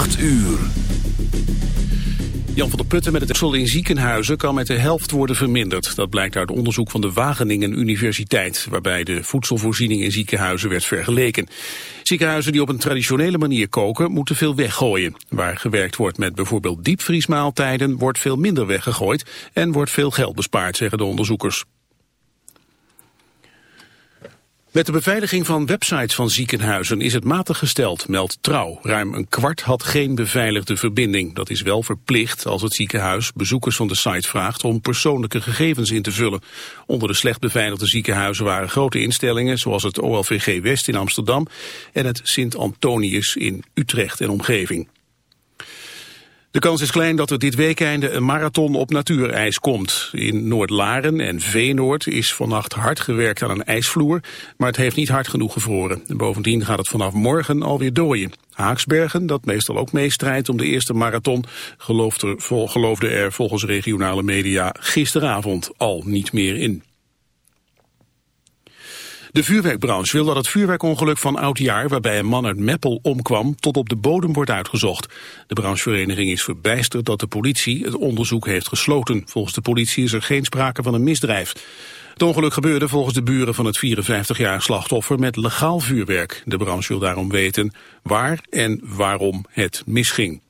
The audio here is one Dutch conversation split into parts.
8 uur. Jan van der Putten met het voedsel in ziekenhuizen kan met de helft worden verminderd. Dat blijkt uit onderzoek van de Wageningen Universiteit, waarbij de voedselvoorziening in ziekenhuizen werd vergeleken. Ziekenhuizen die op een traditionele manier koken moeten veel weggooien. Waar gewerkt wordt met bijvoorbeeld diepvriesmaaltijden wordt veel minder weggegooid en wordt veel geld bespaard, zeggen de onderzoekers. Met de beveiliging van websites van ziekenhuizen is het matig gesteld, meldt Trouw. Ruim een kwart had geen beveiligde verbinding. Dat is wel verplicht als het ziekenhuis bezoekers van de site vraagt om persoonlijke gegevens in te vullen. Onder de slecht beveiligde ziekenhuizen waren grote instellingen zoals het OLVG West in Amsterdam en het Sint Antonius in Utrecht en omgeving. De kans is klein dat er dit weekende een marathon op natuurijs komt. In Noord-Laren en Veenoord is vannacht hard gewerkt aan een ijsvloer, maar het heeft niet hard genoeg gevroren. bovendien gaat het vanaf morgen alweer dooien. Haaksbergen, dat meestal ook meestrijdt om de eerste marathon, geloofde er volgens regionale media gisteravond al niet meer in. De vuurwerkbranche wil dat het vuurwerkongeluk van oudjaar... waarbij een man uit Meppel omkwam, tot op de bodem wordt uitgezocht. De branchevereniging is verbijsterd dat de politie het onderzoek heeft gesloten. Volgens de politie is er geen sprake van een misdrijf. Het ongeluk gebeurde volgens de buren van het 54-jarige slachtoffer met legaal vuurwerk. De branche wil daarom weten waar en waarom het misging.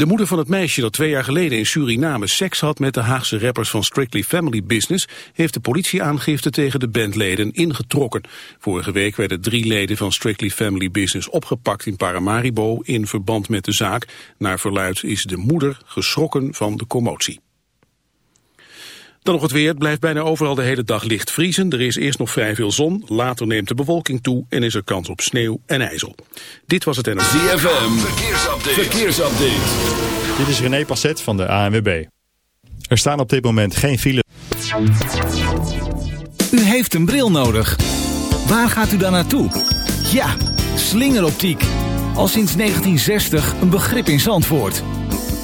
De moeder van het meisje dat twee jaar geleden in Suriname seks had met de Haagse rappers van Strictly Family Business heeft de politieaangifte tegen de bandleden ingetrokken. Vorige week werden drie leden van Strictly Family Business opgepakt in Paramaribo in verband met de zaak. Naar verluid is de moeder geschrokken van de commotie. Dan nog het weer. Het blijft bijna overal de hele dag licht vriezen. Er is eerst nog vrij veel zon. Later neemt de bewolking toe en is er kans op sneeuw en ijzel. Dit was het NLV. ZFM. Verkeersupdate. Verkeersupdate. Dit is René Passet van de ANWB. Er staan op dit moment geen file. U heeft een bril nodig. Waar gaat u dan naartoe? Ja, slingeroptiek. Al sinds 1960 een begrip in Zandvoort.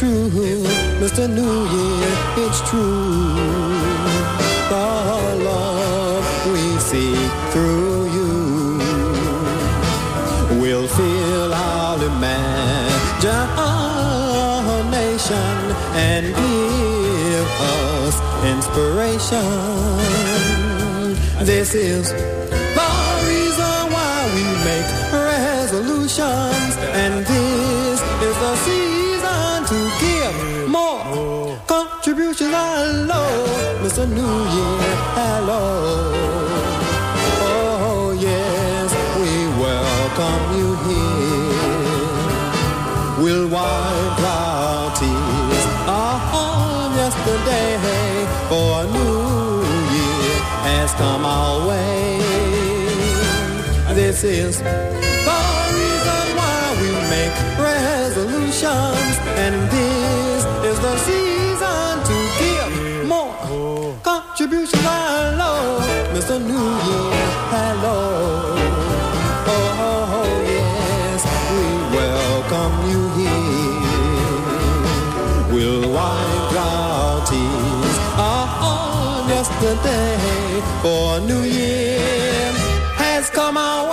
True, Mr. New Year, it's true. The love we see through you will fill our imagination and give us inspiration. This is the reason why we make Oh yes, we welcome you here. We'll wipe our tears on yesterday for a new year has come our way. This is the reason why we make resolutions and this is the season to give more contributions. I love Mr. New Year. Hello. Oh, oh, oh, yes, we welcome you here. We'll wipe our tears on yesterday for a new year has come our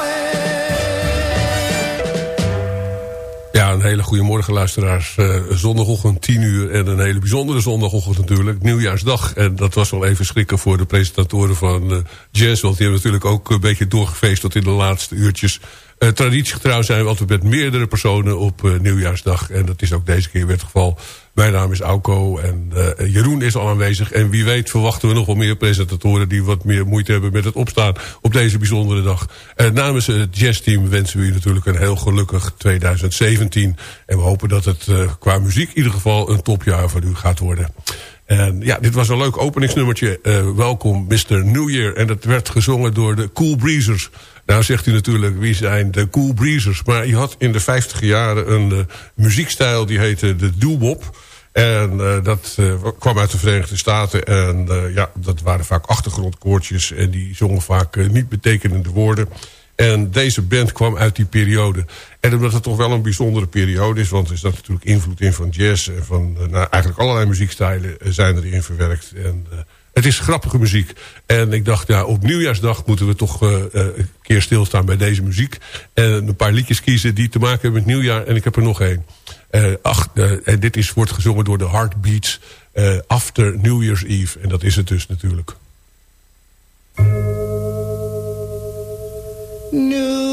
hele goede morgen luisteraars. Eh, zondagochtend 10 uur en een hele bijzondere zondagochtend natuurlijk. Nieuwjaarsdag. En dat was wel even schrikken voor de presentatoren van eh, Jazz. Want die hebben natuurlijk ook een beetje doorgefeest tot in de laatste uurtjes. Uh, traditiegetrouw zijn we altijd met meerdere personen op uh, Nieuwjaarsdag. En dat is ook deze keer weer het geval. Mijn naam is Auko en uh, Jeroen is al aanwezig. En wie weet verwachten we nog wel meer presentatoren... die wat meer moeite hebben met het opstaan op deze bijzondere dag. Uh, namens het jazzteam wensen we u natuurlijk een heel gelukkig 2017. En we hopen dat het uh, qua muziek in ieder geval een topjaar voor u gaat worden. En ja, dit was een leuk openingsnummertje. Welkom Mr. New Year. En dat werd gezongen door de Cool Breezers. Nou zegt u natuurlijk, wie zijn de Cool Breezers? Maar je had in de 50 jaren een muziekstijl die heette de doo-wop. En uh, dat uh, kwam uit de Verenigde Staten. En uh, ja, dat waren vaak achtergrondkoortjes. En die zongen vaak niet betekenende woorden. En deze band kwam uit die periode. En omdat het toch wel een bijzondere periode is... want er is dat natuurlijk invloed in van jazz... en van nou, eigenlijk allerlei muziekstijlen zijn erin verwerkt. En het is grappige muziek. En ik dacht, ja, op nieuwjaarsdag moeten we toch een keer stilstaan bij deze muziek. En een paar liedjes kiezen die te maken hebben met nieuwjaar. En ik heb er nog één. Uh, ach, uh, en dit is, wordt gezongen door de Heartbeats After New Year's Eve. En dat is het dus natuurlijk. New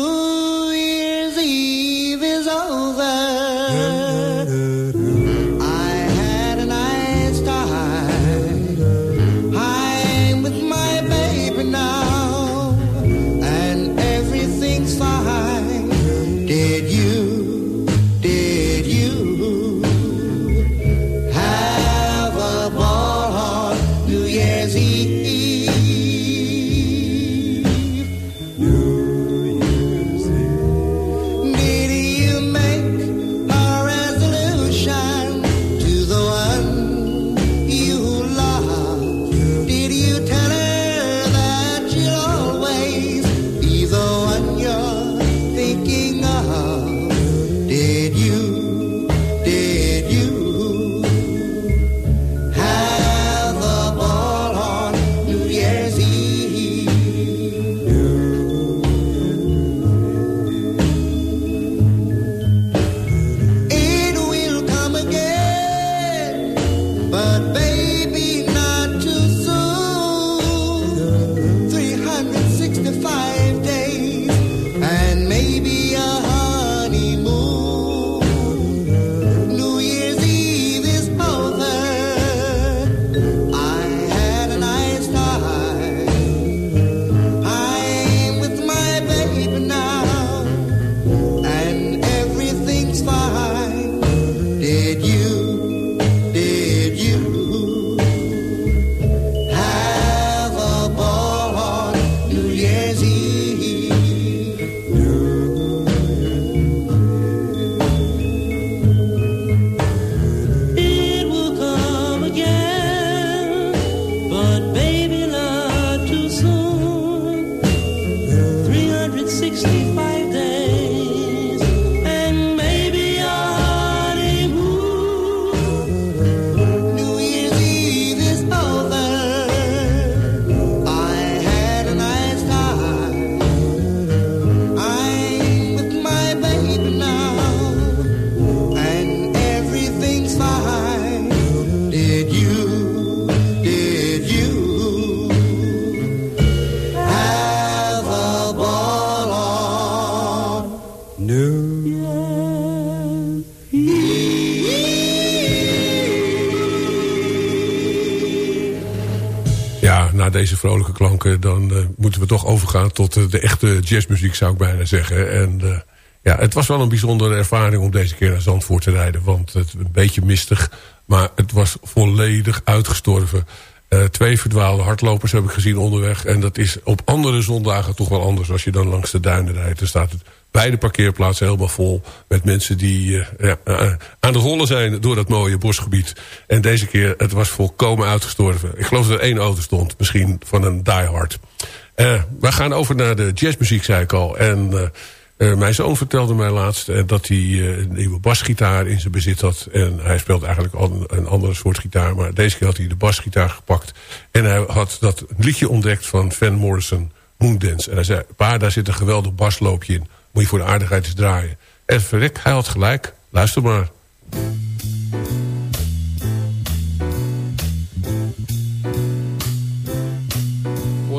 deze vrolijke klanken... dan uh, moeten we toch overgaan tot uh, de echte jazzmuziek, zou ik bijna zeggen. En uh, Ja, het was wel een bijzondere ervaring om deze keer naar Zandvoort te rijden. Want het een beetje mistig, maar het was volledig uitgestorven. Uh, twee verdwaalde hardlopers heb ik gezien onderweg. En dat is op andere zondagen toch wel anders. Als je dan langs de duinen rijdt, dan staat het beide parkeerplaatsen helemaal vol... met mensen die uh, ja, uh, aan de rollen zijn door dat mooie bosgebied. En deze keer, het was volkomen uitgestorven. Ik geloof dat er één auto stond, misschien van een diehard. we gaan over naar de jazzmuziek, zei ik al. Uh, mijn zoon vertelde mij laatst uh, dat hij uh, een nieuwe basgitaar in zijn bezit had. En hij speelt eigenlijk al een, een, andere soort gitaar. Maar deze keer had hij de basgitaar gepakt. En hij had dat liedje ontdekt van Van Morrison, Moondance. En hij zei, pa, daar zit een geweldig basloopje in. Moet je voor de aardigheid eens draaien. En verrek, hij had gelijk. Luister maar.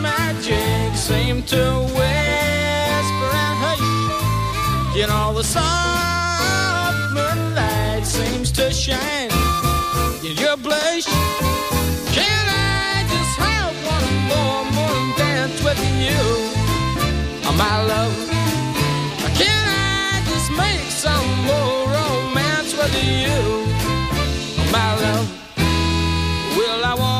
magic seem to whisper and hush. You know the soft moonlight seems to shine in your blush. Can I just have one more moon dance with you, oh, my love? Can I just make some more romance with you, oh, my love? Well, I wanna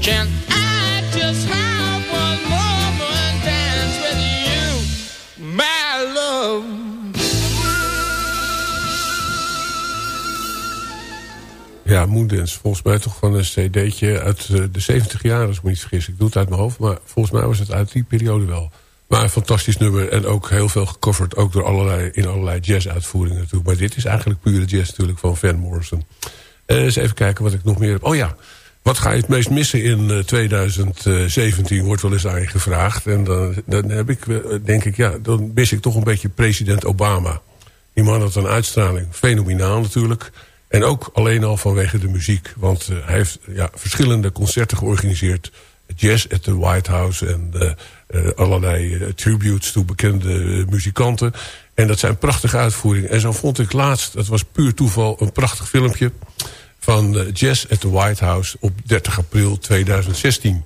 Can I just have one moment dance with you, my love? Ja, Moondance. Volgens mij toch van een cd'tje uit eh, de 70 jaar, als ik me niet vergis. Ik doe het uit mijn hoofd, maar volgens mij was het uit die periode wel. Maar een fantastisch nummer en ook heel veel gecoverd. Ook door allerlei, in allerlei jazz-uitvoeringen. Maar dit is eigenlijk pure jazz natuurlijk van Van Morrison. Uh, eens even kijken wat ik nog meer heb. Oh ja, wat ga je het meest missen in uh, 2017 wordt wel eens aan je gevraagd. En dan, dan heb ik, eh, denk ik, ja, dan mis ik toch een beetje president Obama. Die man had een uitstraling, fenomenaal natuurlijk. En ook alleen al vanwege de muziek. Want hij heeft ja, verschillende concerten georganiseerd. Jazz at the White House en allerlei tributes toe bekende muzikanten. En dat zijn prachtige uitvoeringen. En zo vond ik laatst, dat was puur toeval, een prachtig filmpje... van Jazz at the White House op 30 april 2016.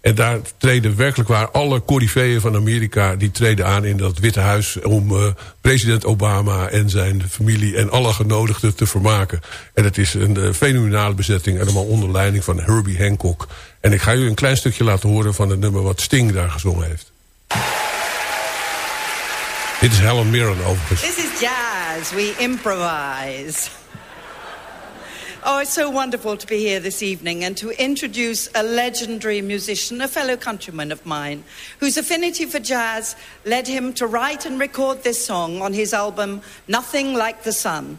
En daar treden werkelijk waar alle coryfeeën van Amerika... die treden aan in dat Witte Huis om uh, president Obama en zijn familie... en alle genodigden te vermaken. En het is een uh, fenomenale bezetting... allemaal onder leiding van Herbie Hancock. En ik ga u een klein stukje laten horen van het nummer wat Sting daar gezongen heeft. Dit is Helen Mirren overigens. This is jazz. We improvise. Oh, it's so wonderful to be here this evening and to introduce a legendary musician, a fellow countryman of mine, whose affinity for jazz led him to write and record this song on his album, Nothing Like the Sun.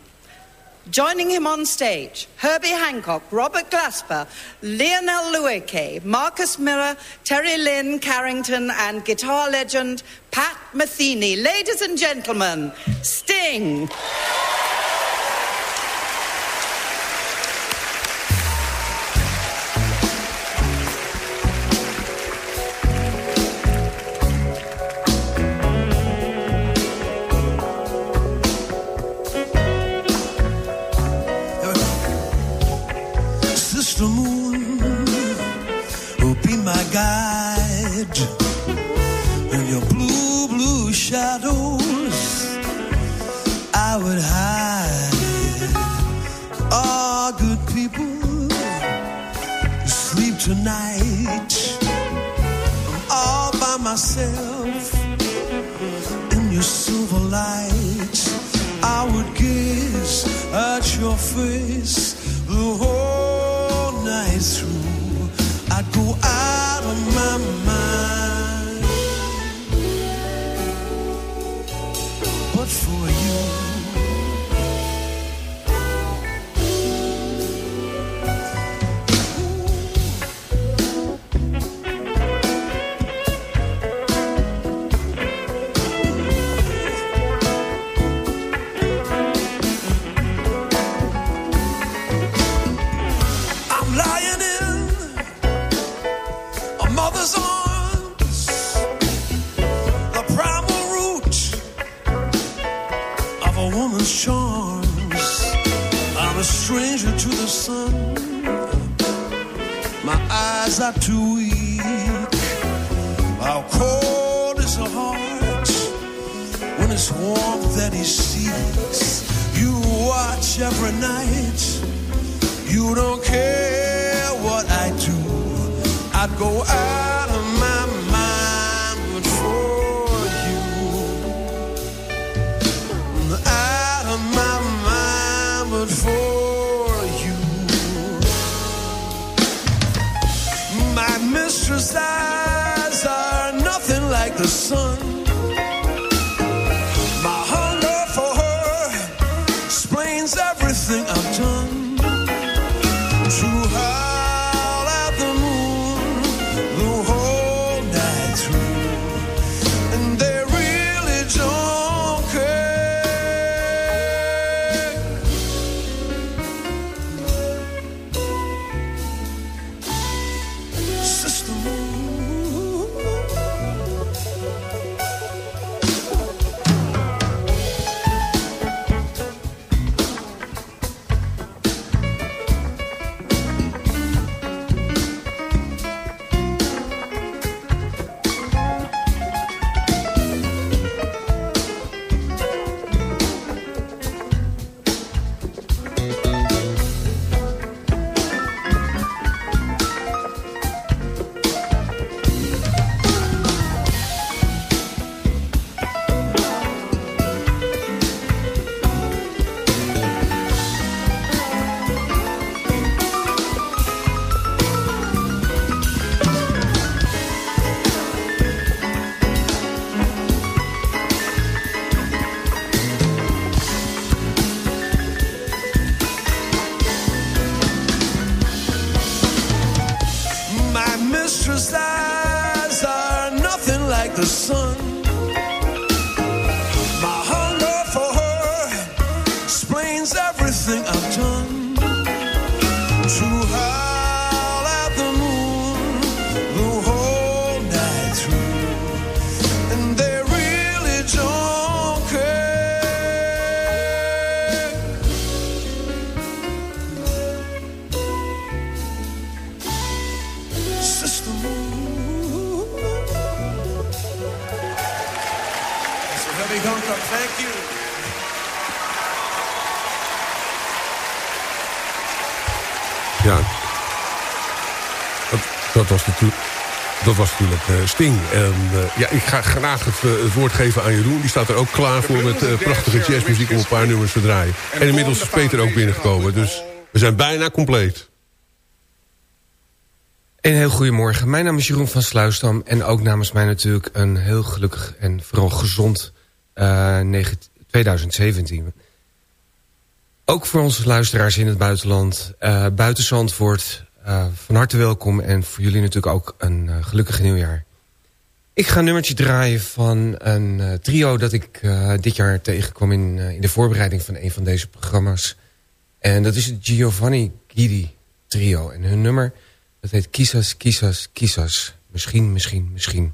Joining him on stage, Herbie Hancock, Robert Glasper, Lionel Lueke, Marcus Miller, Terry Lynn Carrington, and guitar legend Pat Metheny. Ladies and gentlemen, Sting. Your face the whole night through. I'd go out of my mind. But for you, every night. You don't care what I do. I'd go out the sun. Dat, was natuurlijk... Eh, Sting. En eh, ja, ik ga graag het, eh, het woord geven aan Jeroen. Die staat er ook klaar voor met prachtige jazzmuziek om een paar nummers te draaien. En inmiddels is Peter ook binnengekomen. Dus we zijn bijna compleet. Een heel goedemorgen. Mijn naam is Jeroen van Sluisdam. En ook namens mij natuurlijk een heel gelukkig en vooral gezond eh, 19 2017. Ook voor onze luisteraars in het buitenland, buiten Zandvoort, eh, van harte welkom. En voor jullie natuurlijk ook een eh, gelukkig nieuwjaar. Ik ga een nummertje draaien van een eh, trio dat ik dit jaar tegenkwam in, in de voorbereiding van een van deze programma's. En dat is het Giovanni Guidi trio. En hun nummer, dat heet Kisas, Kisas, Kisas. Misschien, misschien, misschien.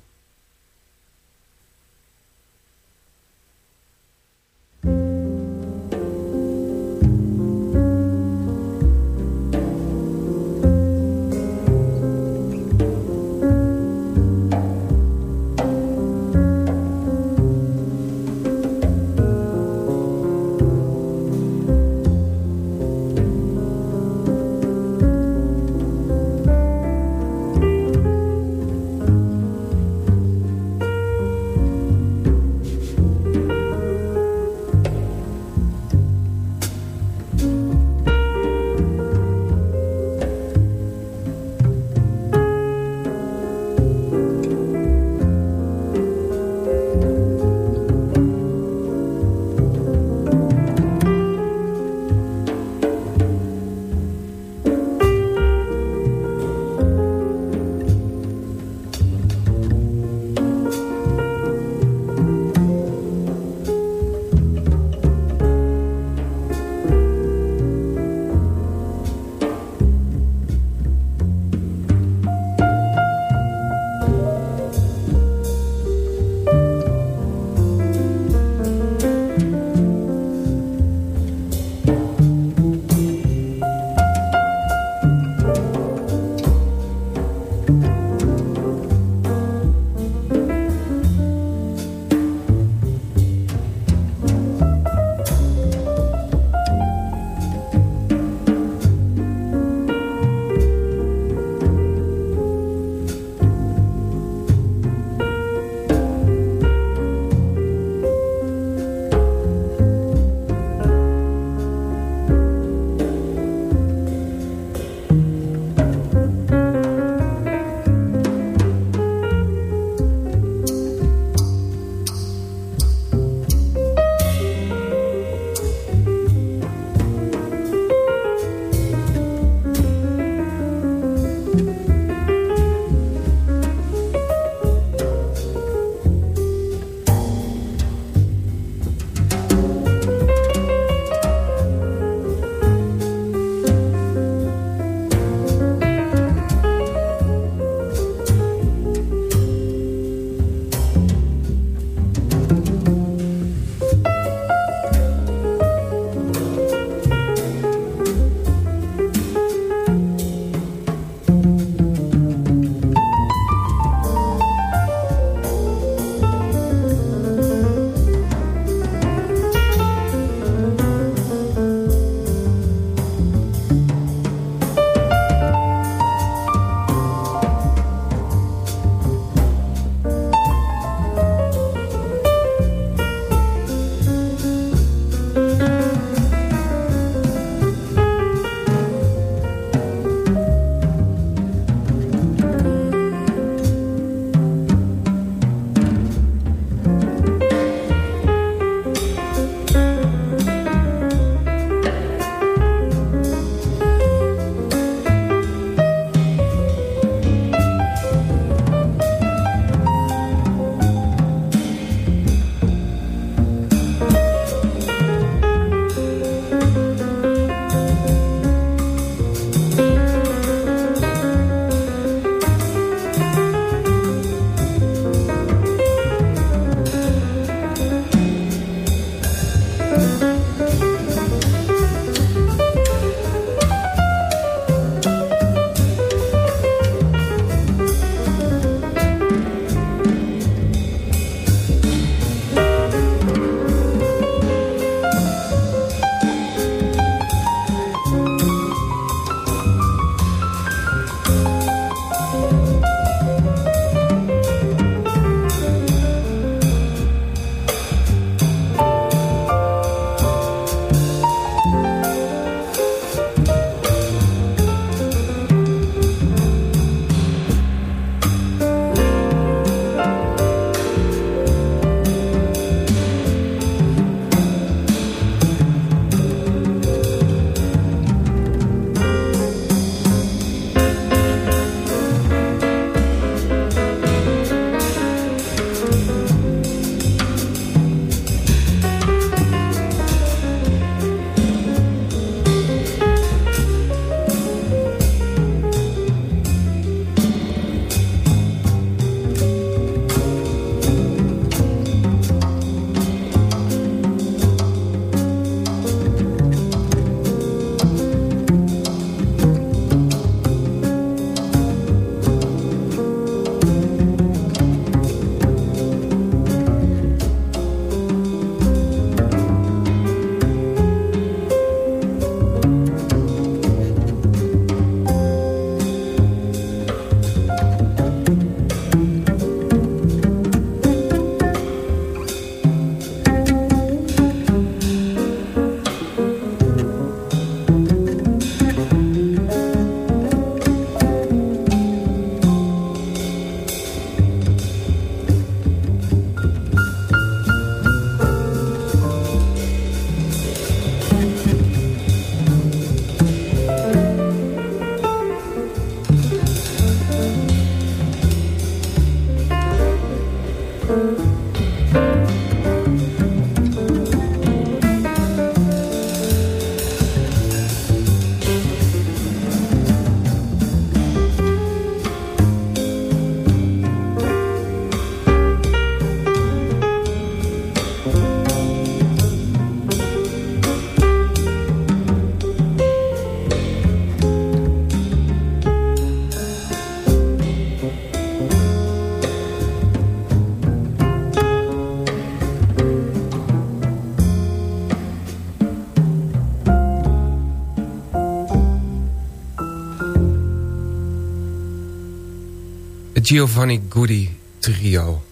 Giovanni Goody Trio.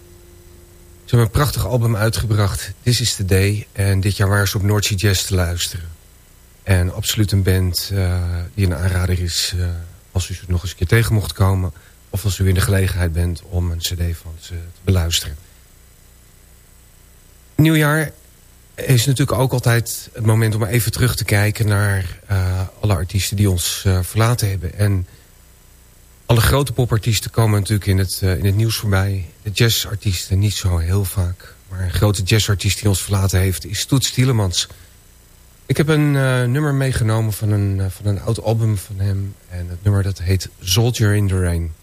Ze hebben een prachtig album uitgebracht, This is the Day. En dit jaar waren ze op Noordzee Jazz te luisteren. En absoluut een band uh, die een aanrader is... Uh, als u ze nog eens een keer tegen mocht komen... of als u in de gelegenheid bent om een cd van ze te beluisteren. Nieuwjaar is natuurlijk ook altijd het moment om even terug te kijken... naar uh, alle artiesten die ons verlaten hebben. En alle grote popartiesten komen natuurlijk in het, uh, in het nieuws voorbij. De jazzartiesten niet zo heel vaak. Maar een grote jazzartiest die ons verlaten heeft is Toets Tielemans. Ik heb een uh, nummer meegenomen van een, uh, van een oud album van hem. En het nummer dat heet Soldier in the Rain.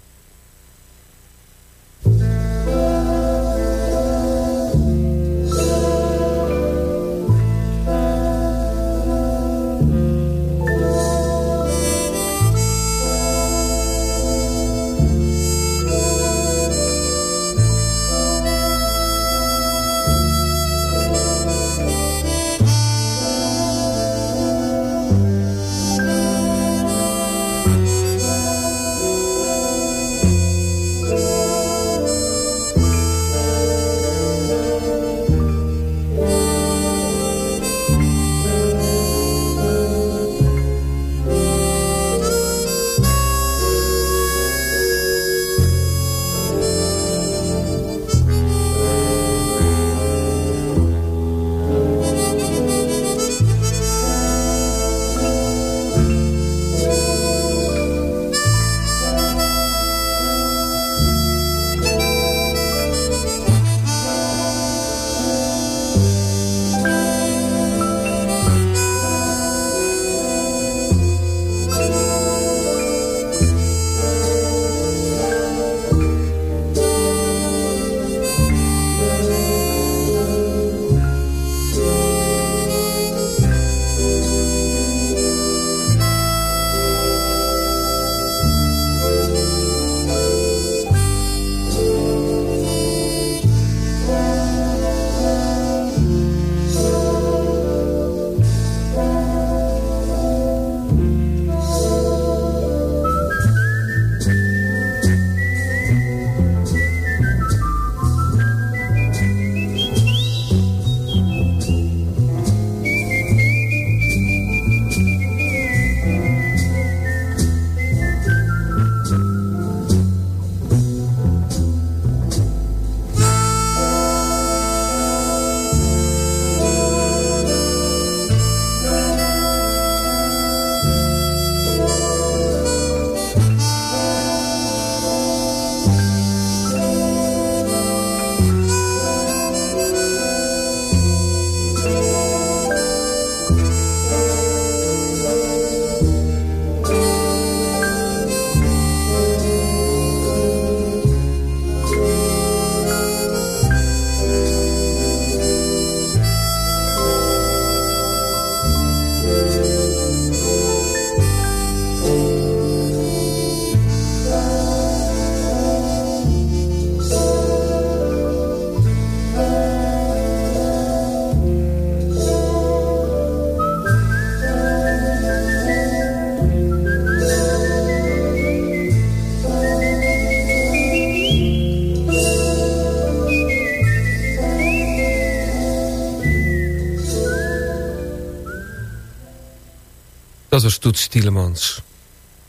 Dat was Toets Tielemans.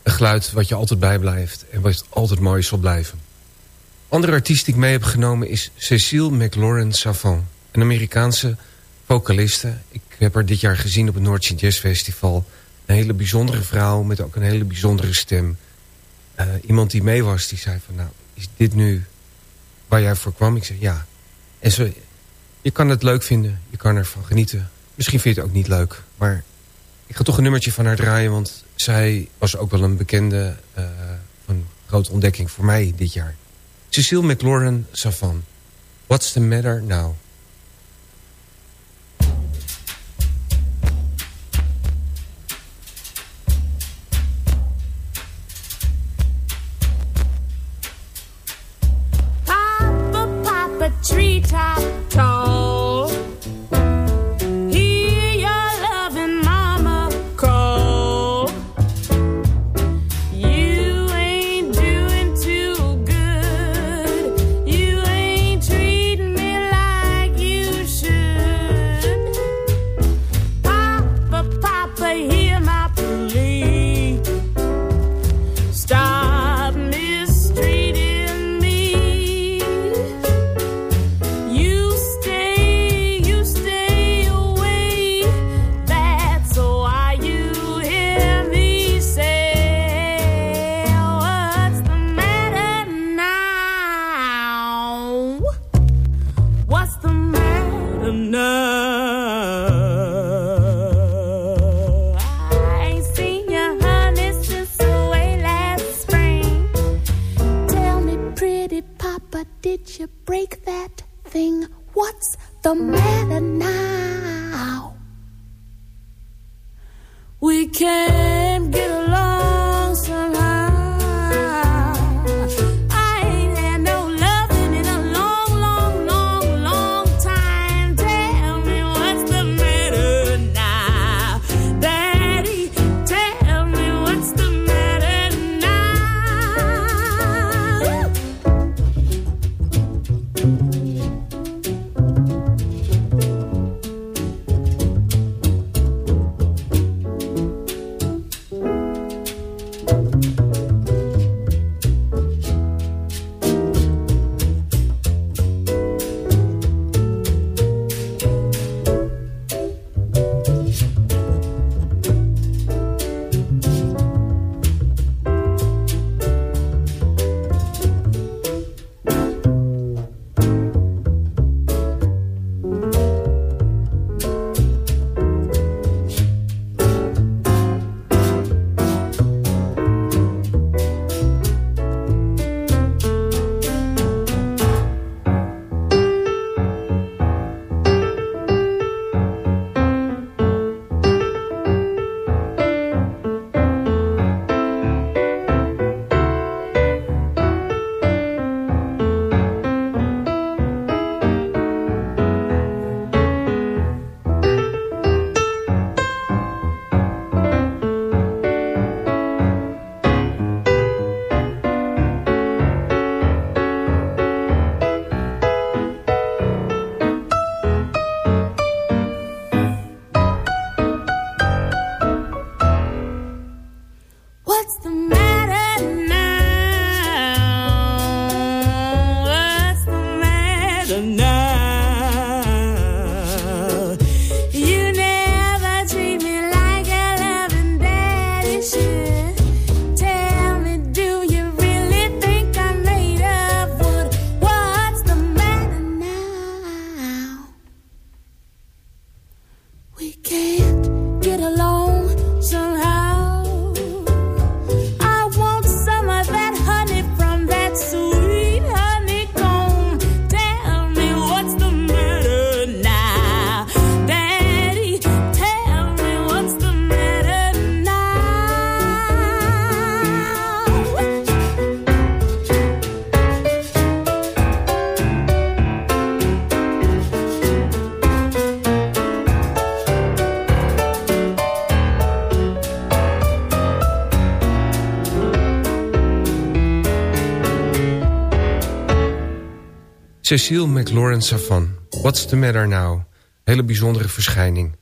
Een geluid wat je altijd bijblijft en wat altijd mooi zal blijven. Andere artiest die ik mee heb genomen is Cecile McLaurin Savant. Een Amerikaanse vocaliste. Ik heb haar dit jaar gezien op het Noordse Jazz Festival. Een hele bijzondere vrouw met ook een hele bijzondere stem. Uh, iemand die mee was, die zei van... nou, is dit nu waar jij voor kwam? Ik zei ja. En ze, je kan het leuk vinden, je kan ervan genieten. Misschien vind je het ook niet leuk, maar ik ga toch een nummertje van haar draaien, want zij was ook wel een bekende uh, een grote ontdekking voor mij dit jaar. Cecile McLaurin Savan. What's the matter now? Cecile McLaurin Savan, What's the Matter Now? Hele bijzondere verschijning.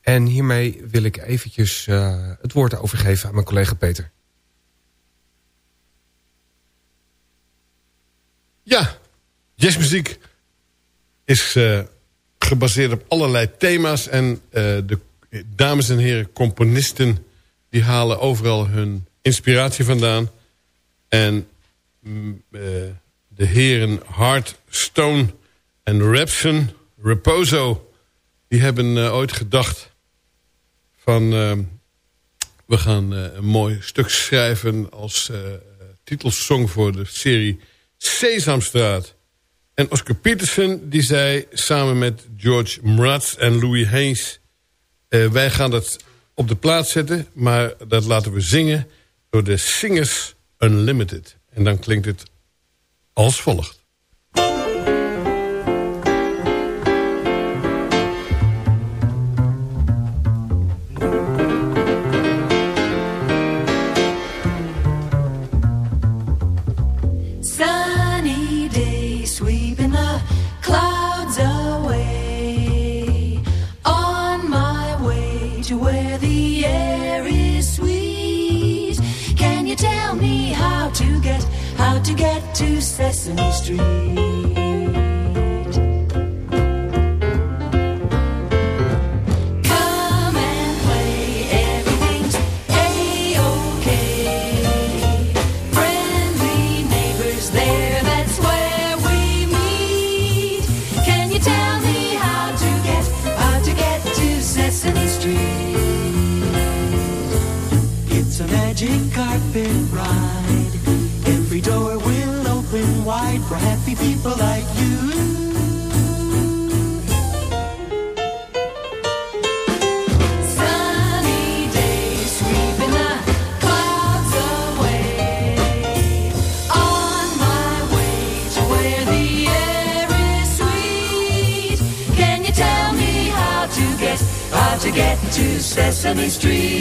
En hiermee wil ik eventjes eh, het woord overgeven aan mijn collega Peter. Ja, jazzmuziek is eh, gebaseerd op allerlei thema's. En eh, de dames en heren componisten... die halen overal hun inspiratie vandaan. En mm, de heren Hart, Stone en Rapson, Reposo... die hebben eh, ooit gedacht van... eh, we gaan eh, een mooi stuk schrijven als titelsong voor de serie Sesamstraat. En Oscar Peterson die zei samen met George Mraz en Louis Hayes... wij gaan dat op de plaats zetten, maar dat laten we zingen... door de Singers Unlimited. En dan klinkt het als volgt. To Sesame Street? Street.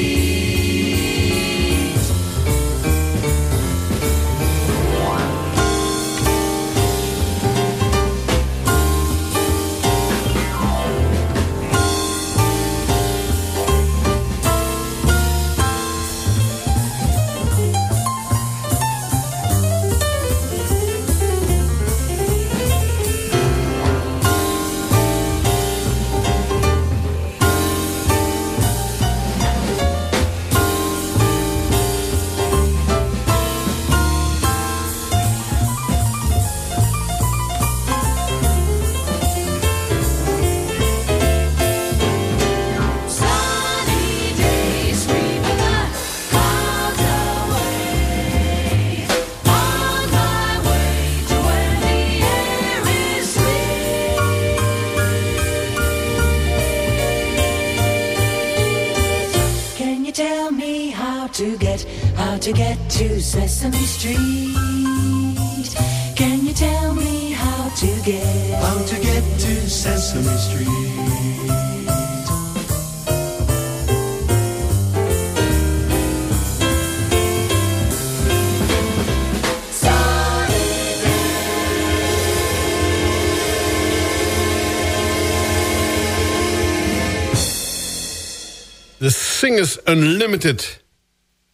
Singers Unlimited.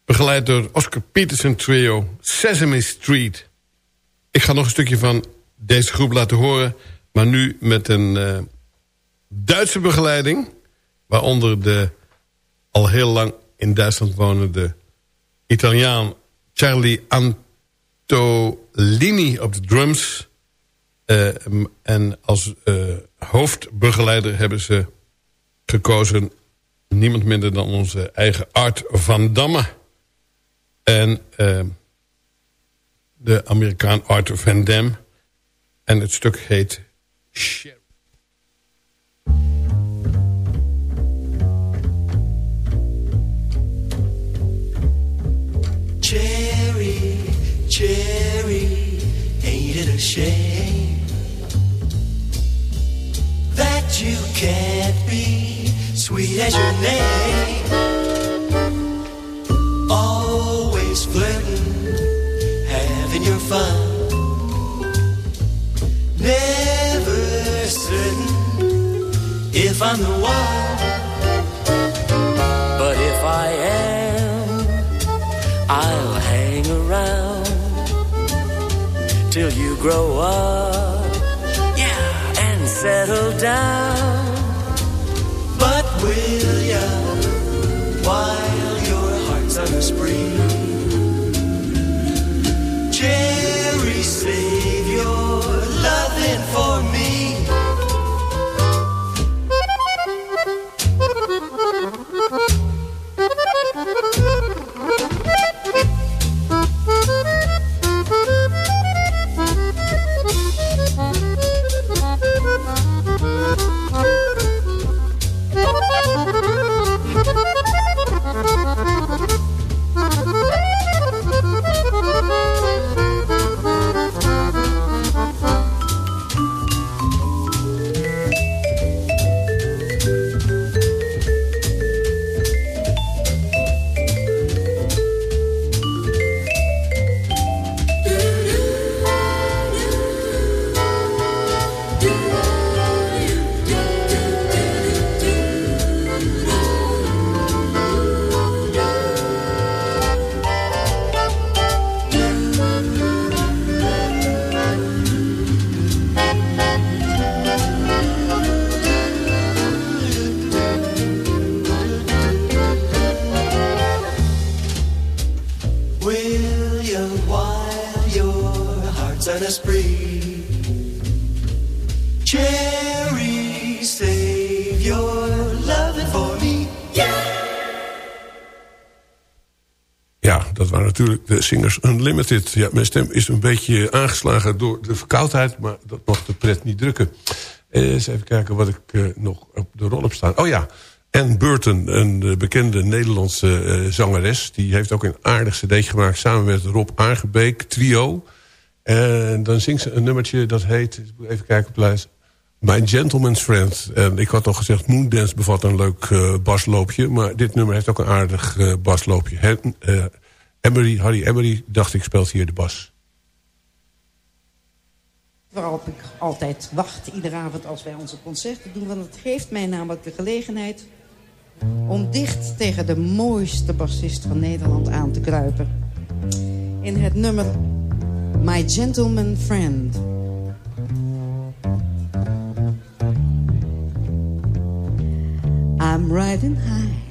Begeleid door Oscar Peterson Trio, Sesame Street. Ik ga nog een stukje van deze groep laten horen. Maar nu met een eh, Duitse begeleiding. Waaronder de al heel lang in Duitsland wonende Italiaan Charlie Antolini op de drums. Eh, en als eh, hoofdbegeleider hebben ze gekozen niemand minder dan onze eigen Art van Damme. En eh, de Amerikaan Art van Dam. En het stuk heet. Cherry, cherry, ain't shame that you can't be sweet as your name? Always flirting, having your fun. Never certain if I'm the one. But if I am, I'll hang around till you grow up, yeah, and settle down. While your heart's on a spree? Jerry, save your loving for Singers Unlimited. Ja, mijn stem is een beetje aangeslagen door de verkoudheid... maar dat mag de pret niet drukken. Eh, eens even kijken wat ik eh, nog op de rol heb staan. Oh ja, Anne Burton, een eh, bekende Nederlandse zangeres... die heeft ook een aardig cd gemaakt samen met Rob Aangebeek, trio. En dan zingt ze een nummertje dat heet... even kijken op lijst... mijn Gentleman's Friend. En ik had al gezegd, Moondance bevat een leuk basloopje. Maar dit nummer heeft ook een aardig basloopje. Emery, Harry Emery, dacht ik, speelt hier de bas. Waarop ik altijd wacht iedere avond als wij onze concerten doen. Want het geeft mij namelijk de gelegenheid om dicht tegen de mooiste bassist van Nederland aan te kruipen. In het nummer My Gentleman Friend. I'm riding high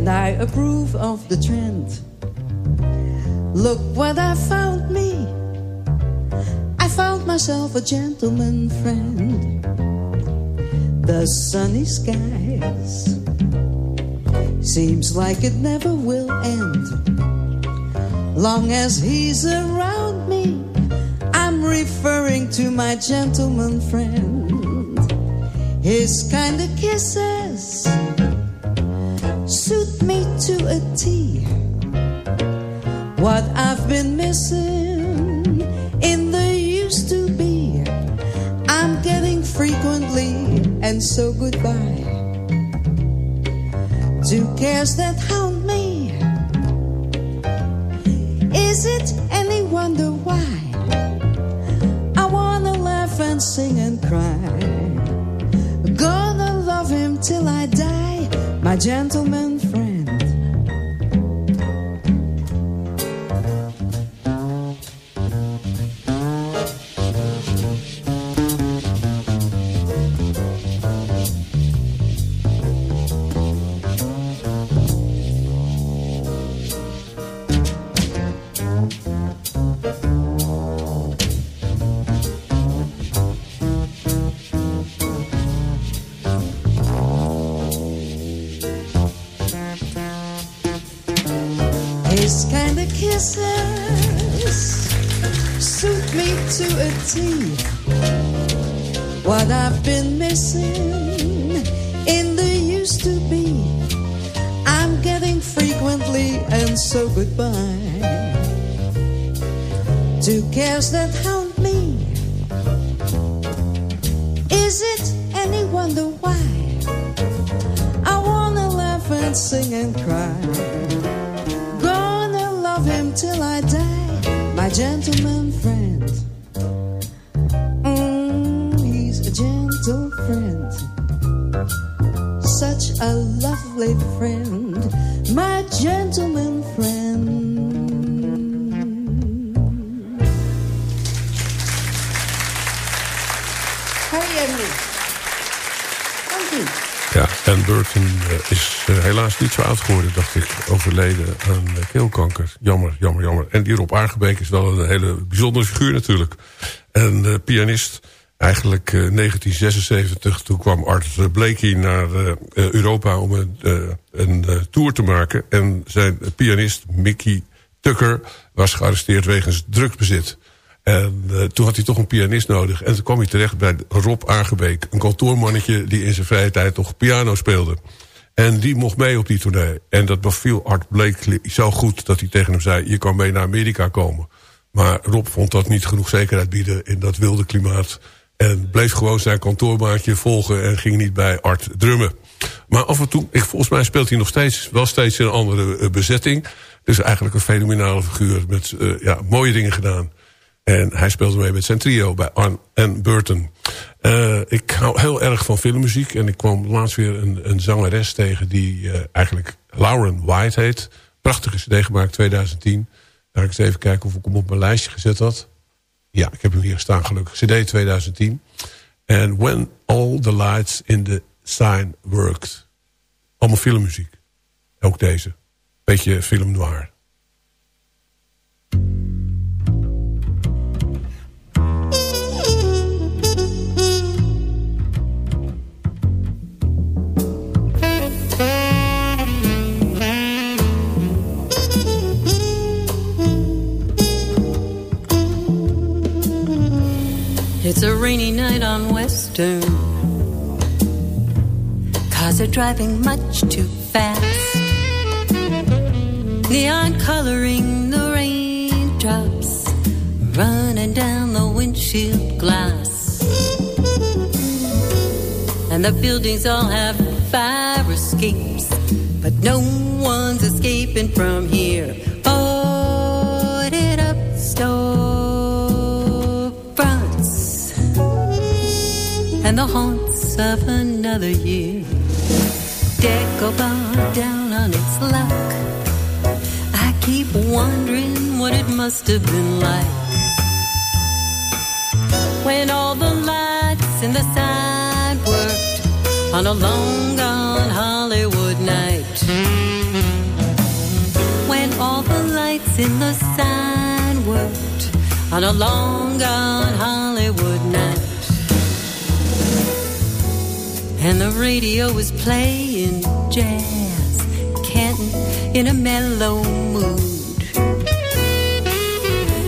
and I approve of the trend. Look what I found me. I found myself a gentleman friend. The sunny skies seems like it never will end. Long as he's around me, I'm referring to my gentleman friend. His kind of kisses me to a T. What I've been missing in the used to be, I'm getting frequently, and so goodbye. To cares that hound me. Is it any wonder why I wanna laugh and sing and cry? Gonna love him till I die, my gentleman to a T. What I've been missing in the used to be, I'm getting frequently, and so goodbye. To cares that hound me. Is it any wonder why I wanna laugh and sing and cry? Gonna love him till I die, my gentleman friend. Helaas niet zo oud geworden, dacht ik. Overleden aan eh, keelkanker. Jammer, jammer, jammer. En die Rob Aargebeek is wel een hele bijzondere figuur natuurlijk. En eh, pianist. Eigenlijk eh, 1976, toen kwam Art Blakey naar Europa om een, een tour te maken. En zijn pianist Mickey Tucker was gearresteerd wegens drugsbezit. En toen had hij toch een pianist nodig. En toen kwam hij terecht bij Rob Aangebeek. Een kantoormannetje die in zijn vrije tijd toch piano speelde. En die mocht mee op die tournee. En dat beviel Art Blakely zo goed dat hij tegen hem zei... je kan mee naar Amerika komen. Maar Rob vond dat niet genoeg zekerheid bieden in dat wilde klimaat. En bleef gewoon zijn kantoormaatje volgen en ging niet bij Art drummen. Maar af en toe, ik, volgens mij speelt hij nog steeds, wel steeds in een andere eh, bezetting. Dus eigenlijk een fenomenale figuur met eh, ja, mooie dingen gedaan. En hij speelde mee met zijn trio bij Arn Burton. Eh, ik hou heel erg van filmmuziek. En ik kwam laatst weer een, een zangeres tegen die eh, eigenlijk Lauren White heet. Prachtige cd gemaakt, 2010. Laat ik eens even kijken of ik hem op mijn lijstje gezet had. Ja, ik heb hem hier staan gelukkig. CD 2010. En When All the Lights in the Sign Worked. Allemaal filmmuziek. Ook deze. Beetje film noir. It's a rainy night on Western. Cars are driving much too fast. Neon coloring the raindrops running down the windshield glass. And the buildings all have fire escapes, but no one's escaping from here. And the haunts of another year. Decobar down on its luck. I keep wondering what it must have been like. When all the lights in the sign worked on a long gone Hollywood night. When all the lights in the sign worked on a long gone Hollywood night. And the radio is playing jazz, Canton in a mellow mood.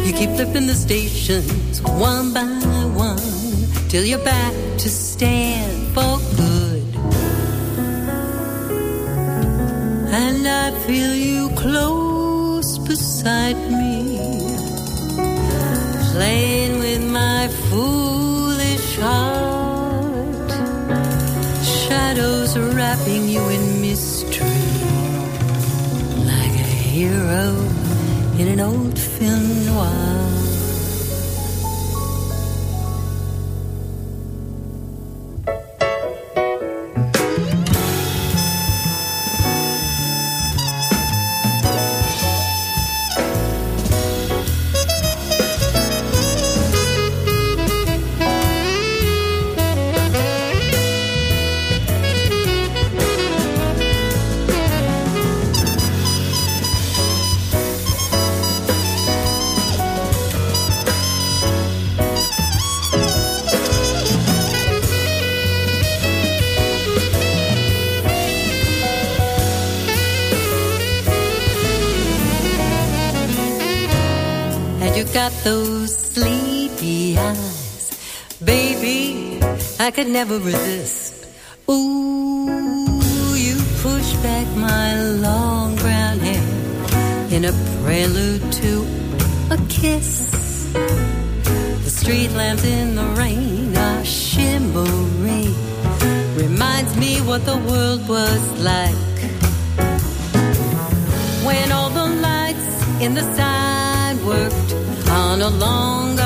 You keep flipping the stations one by one till you're back to stand for good. And I feel you close beside me, playing with my foolish heart. Shadows wrapping you in mystery, like a hero in an old film noir. Could never resist. Ooh, you push back my long brown hair in a prelude to a kiss. The street lamps in the rain are shimmering. Reminds me what the world was like. When all the lights in the sign worked on a long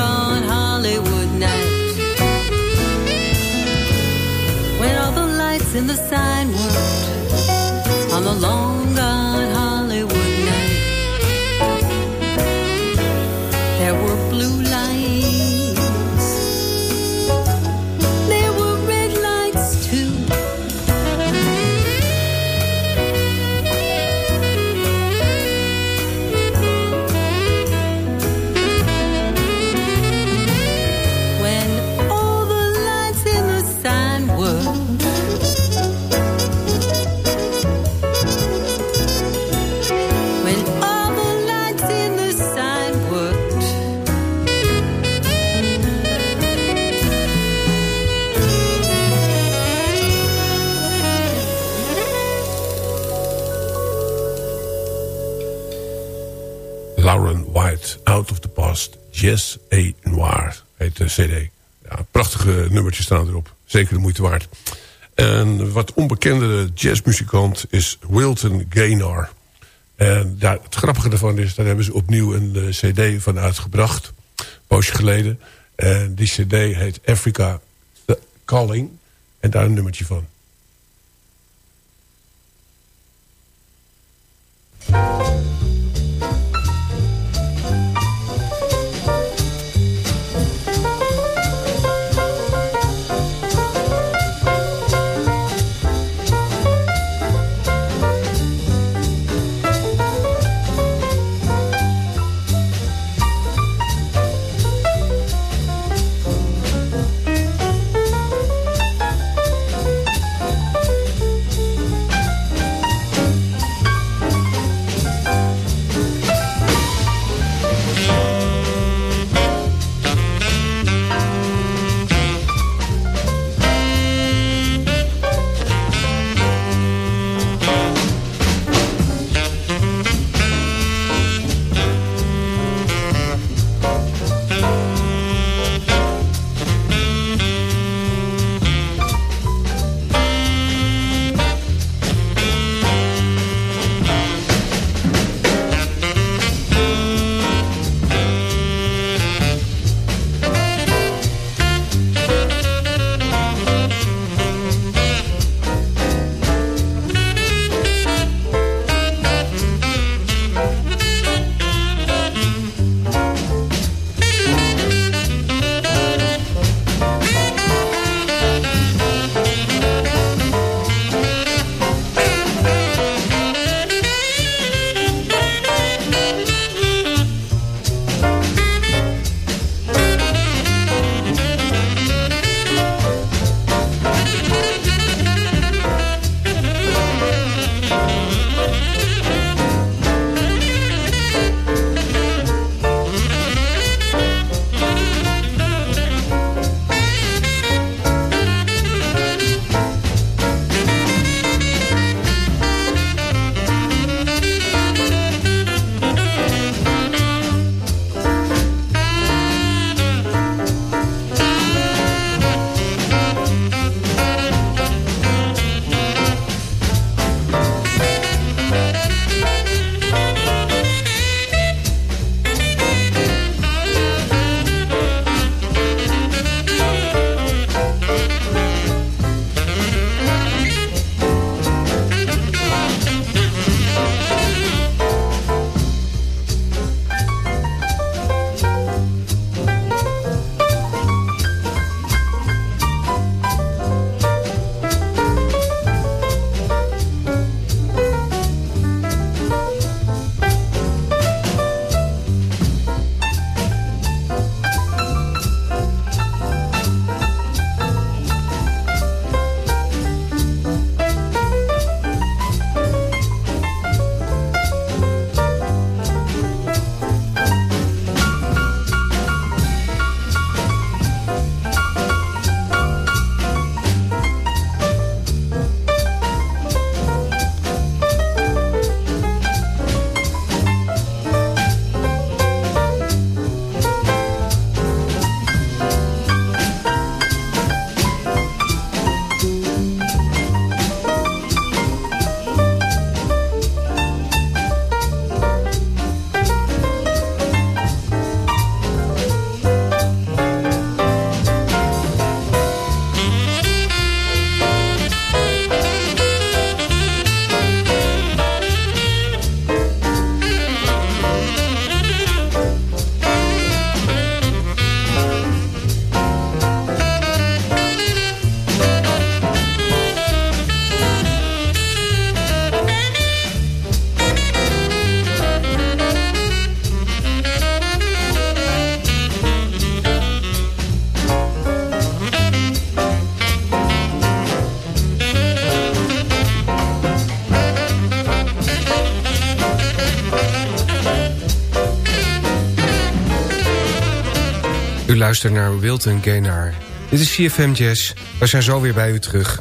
Jazz et Noir heet de cd. Prachtige nummertjes staan erop. Zeker de moeite waard. En wat onbekendere jazzmuzikant is Wilton Gaynor. En daar, het grappige ervan is, daar hebben ze opnieuw een eh, cd van uitgebracht. Een poosje geleden. En die cd heet Africa The Calling. En daar een nummertje van. U luistert naar Wilton Gaynor. Dit is CFM Jazz. We zijn zo weer bij u terug.